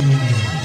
Mm-hmm.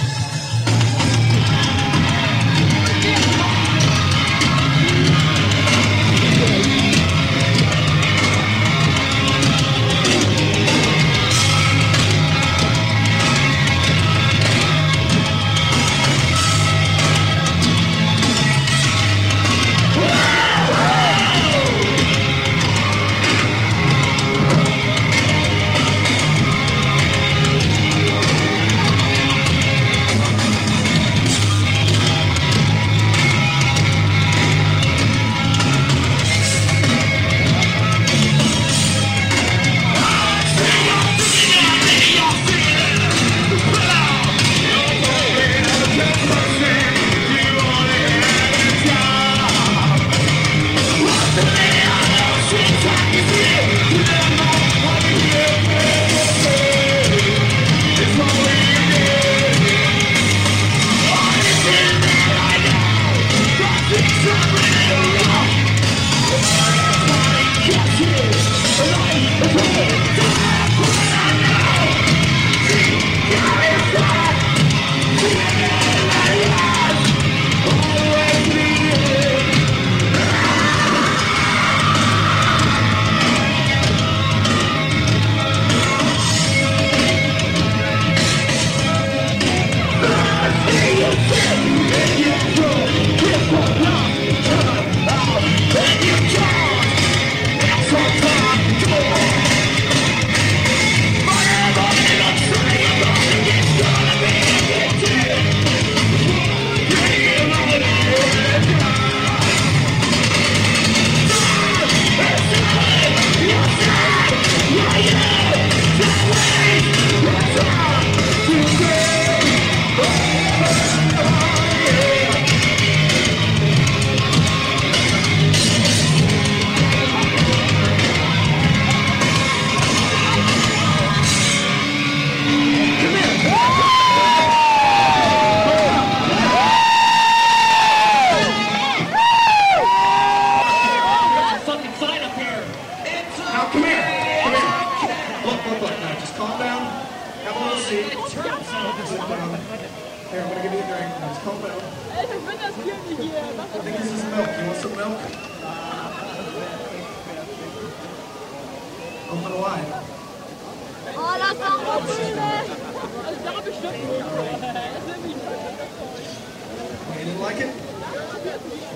Come on, see. Turn some Here, I'm going to give you a drink. It's cold milk. I think this is milk. You want some milk? Open wide. Oh, that's mal rumfühlen! Also da bestimmt. You didn't like it?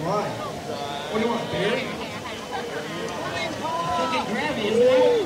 Why? What do you want, beer? It's fucking grabby, isn't it?